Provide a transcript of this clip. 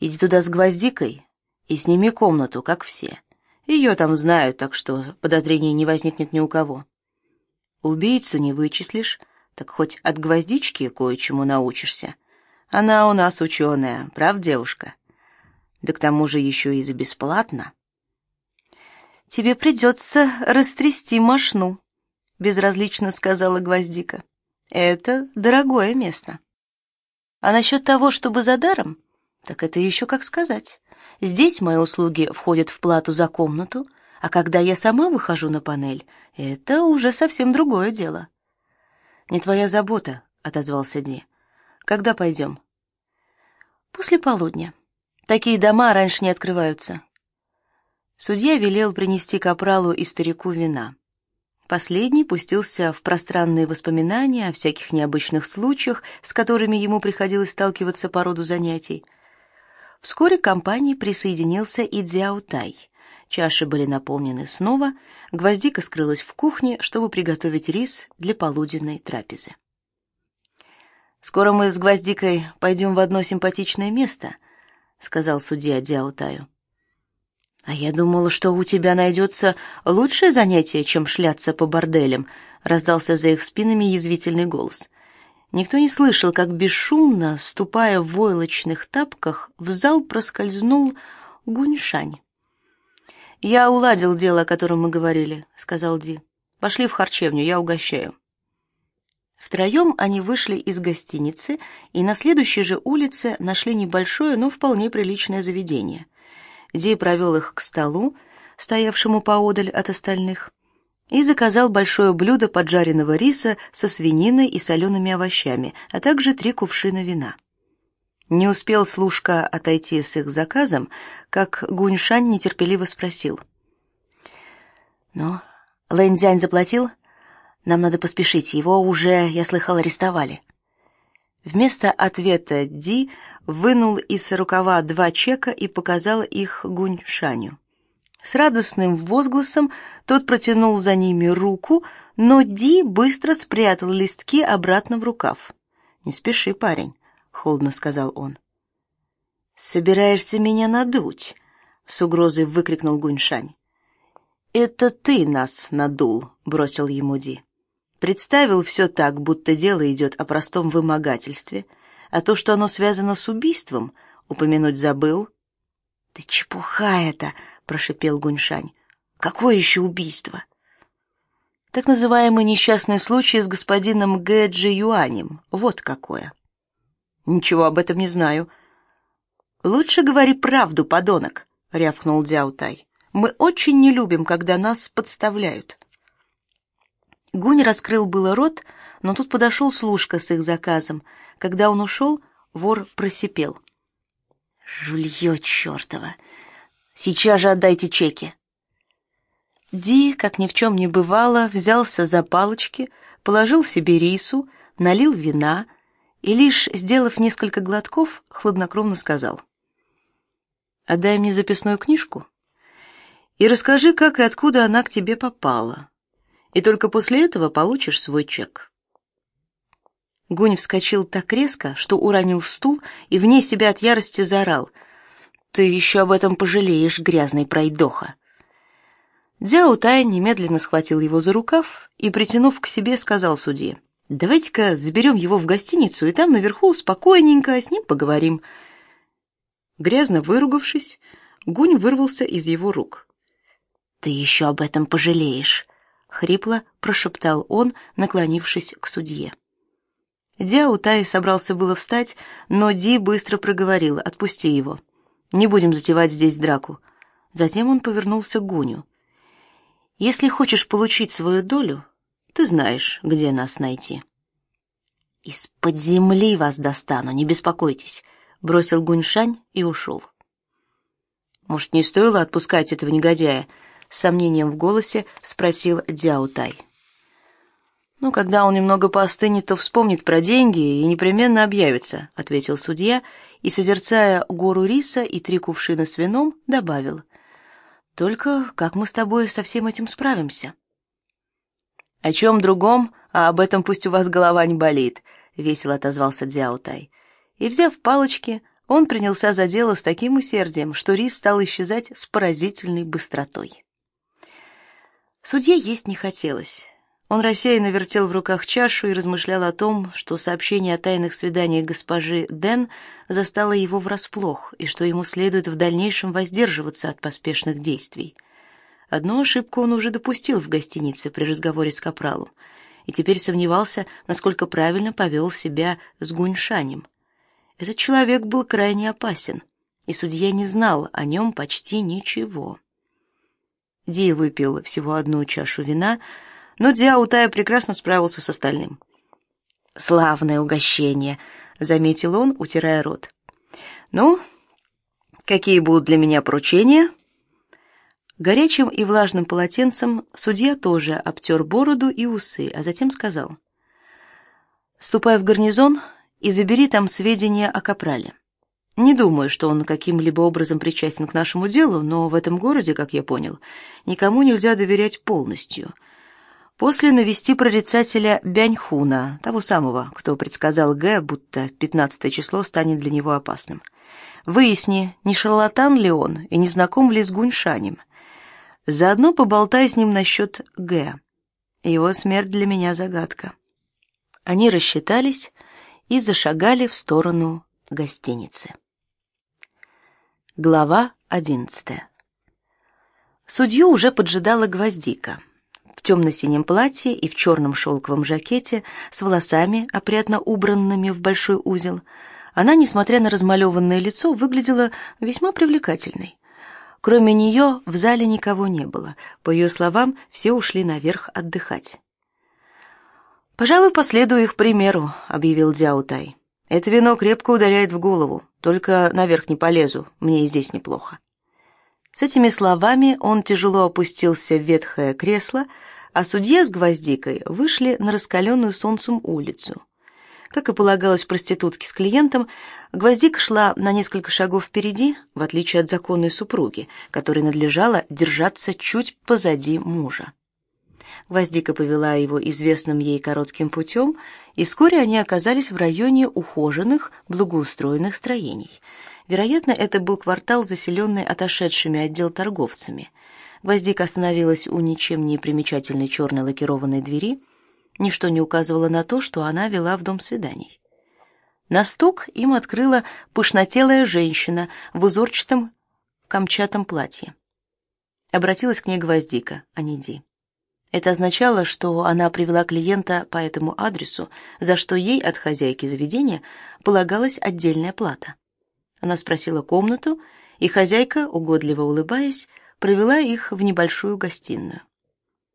Иди туда с гвоздикой и сними комнату, как все. Ее там знают, так что подозрений не возникнет ни у кого. Убийцу не вычислишь, так хоть от гвоздички кое-чему научишься. Она у нас ученая, прав, девушка? Да к тому же еще и за бесплатно. Тебе придется растрясти мошну, безразлично сказала гвоздика. Это дорогое место. А насчет того, чтобы за даром, так это еще как сказать. Здесь мои услуги входят в плату за комнату, а когда я сама выхожу на панель, это уже совсем другое дело. Не твоя забота, отозвался Ди. Когда пойдем?» После полудня. Такие дома раньше не открываются. Судья велел принести капралу и старику вина. Последний пустился в пространные воспоминания о всяких необычных случаях, с которыми ему приходилось сталкиваться по роду занятий. Вскоре к компании присоединился и Дзяутай. Чаши были наполнены снова, гвоздика скрылась в кухне, чтобы приготовить рис для полуденной трапезы. «Скоро мы с гвоздикой пойдем в одно симпатичное место», — сказал судья Дзяутаю. «А я думала, что у тебя найдется лучшее занятие, чем шляться по борделям», — раздался за их спинами язвительный голос. Никто не слышал, как бесшумно, ступая в войлочных тапках, в зал проскользнул Гуньшань. «Я уладил дело, о котором мы говорили», — сказал Ди. «Пошли в харчевню, я угощаю». Втроем они вышли из гостиницы и на следующей же улице нашли небольшое, но вполне приличное заведение — Ди провел их к столу, стоявшему поодаль от остальных, и заказал большое блюдо поджаренного риса со свининой и солеными овощами, а также три кувшина вина. Не успел служка отойти с их заказом, как Гуньшань нетерпеливо спросил: "Ну, Лэньцзянь заплатил? Нам надо поспешить, его уже, я слыхал, арестовали". Вместо ответа Ди вынул из рукава два чека и показал их Гуньшаню. С радостным возгласом тот протянул за ними руку, но Ди быстро спрятал листки обратно в рукав. "Не спеши, парень", холодно сказал он. "Собираешься меня надуть?" с угрозой выкрикнул Гуньшань. "Это ты нас надул", бросил ему Ди. Представил все так, будто дело идет о простом вымогательстве, а то, что оно связано с убийством, упомянуть забыл. "Ты чепуха это", прошипел Гуньшань. "Какое еще убийство?" Так называемый несчастный случай с господином Гэджи Юанем. Вот какое. Ничего об этом не знаю. Лучше говори правду, подонок, рявкнул Дяутай. Мы очень не любим, когда нас подставляют. Гунь раскрыл было рот, но тут подошел служка с их заказом. Когда он ушел, вор просипел: "Жулье чертова! Сейчас же отдайте чеки!" Ди, как ни в чем не бывало, взялся за палочки, положил себе рису, налил вина и лишь сделав несколько глотков, хладнокровно сказал: "Отдай мне записную книжку и расскажи, как и откуда она к тебе попала и только после этого получишь свой чек. Гунь вскочил так резко, что уронил стул и вне себя от ярости заорал: "Ты еще об этом пожалеешь, грязный пройдоха!" Дзяо Тай немедленно схватил его за рукав и, притянув к себе, сказал судье: "Давайте-ка заберем его в гостиницу и там наверху спокойненько с ним поговорим". Грязно выругавшись, Гунь вырвался из его рук. "Ты еще об этом пожалеешь", хрипло прошептал он, наклонившись к судье. Дяо Тай собрался было встать, но Ди быстро проговорил: "Отпусти его. Не будем затевать здесь драку". Затем он повернулся к Гуню. "Если хочешь получить свою долю, ты знаешь, где нас найти". Из-под земли вас достану, не беспокойтесь, бросил Гуньшань и ушел. Может, не стоило отпускать этого негодяя? с сомнением в голосе спросил Дяутай. Ну, когда он немного поостынет, то вспомнит про деньги и непременно объявится, ответил судья и, созерцая гору риса и три кувшина с вином, добавил: Только как мы с тобой со всем этим справимся? О чем другом, а об этом пусть у вас голова не болит, весело отозвался Дзяутай. И взяв палочки, Он принялся за дело с таким усердием, что рис стал исчезать с поразительной быстротой. Судье есть не хотелось. Он рассеянно вертел в руках чашу и размышлял о том, что сообщение о тайных свиданиях госпожи Ден застало его врасплох и что ему следует в дальнейшем воздерживаться от поспешных действий. Одну ошибку он уже допустил в гостинице при разговоре с капралом и теперь сомневался, насколько правильно повел себя с Гуньшанем. Этот человек был крайне опасен, и судья не знал о нем почти ничего. Ди выпил всего одну чашу вина, но Дзяо Тая прекрасно справился с остальным. «Славное угощение», — заметил он, утирая рот. «Ну, какие будут для меня поручения?» Горячим и влажным полотенцем судья тоже обтер бороду и усы, а затем сказал. «Ступай в гарнизон и забери там сведения о Капрале. Не думаю, что он каким-либо образом причастен к нашему делу, но в этом городе, как я понял, никому нельзя доверять полностью. После навести прорицателя Бяньхуна, того самого, кто предсказал Г, будто пятнадцатое число станет для него опасным. Выясни, не шарлатан ли он и не знаком ли с Гуньшанем. Заодно поболтай с ним насчет Г. Его смерть для меня загадка. Они рассчитались и зашагали в сторону гостиницы. Глава одиннадцатая. Судью уже поджидала гвоздика. В темно-синем платье и в черном шелковом жакете, с волосами, опрятно убранными в большой узел, она, несмотря на размалеванное лицо, выглядела весьма привлекательной. Кроме нее в зале никого не было. По ее словам, все ушли наверх отдыхать. «Пожалуй, последую их примеру», — объявил Дзяутай. «Это вино крепко ударяет в голову. Только наверх не полезу, мне и здесь неплохо». С этими словами он тяжело опустился в ветхое кресло, а судья с гвоздикой вышли на раскаленную солнцем улицу. Как и полагалось проститутке с клиентом, Гвоздика шла на несколько шагов впереди, в отличие от законной супруги, которой надлежало держаться чуть позади мужа. Гвоздика повела его известным ей коротким путем, и вскоре они оказались в районе ухоженных, благоустроенных строений. Вероятно, это был квартал, заселенный отошедшими отдел торговцами. Гвоздика остановилась у ничем не примечательной черной лакированной двери, Ничто не указывало на то, что она вела в дом свиданий. На стук им открыла пышнотелая женщина в узорчатом камчатом платье. Обратилась к ней Гвоздика, а не Ди. Это означало, что она привела клиента по этому адресу, за что ей от хозяйки заведения полагалась отдельная плата. Она спросила комнату, и хозяйка, угодливо улыбаясь, провела их в небольшую гостиную.